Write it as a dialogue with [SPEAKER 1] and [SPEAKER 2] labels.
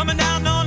[SPEAKER 1] coming down on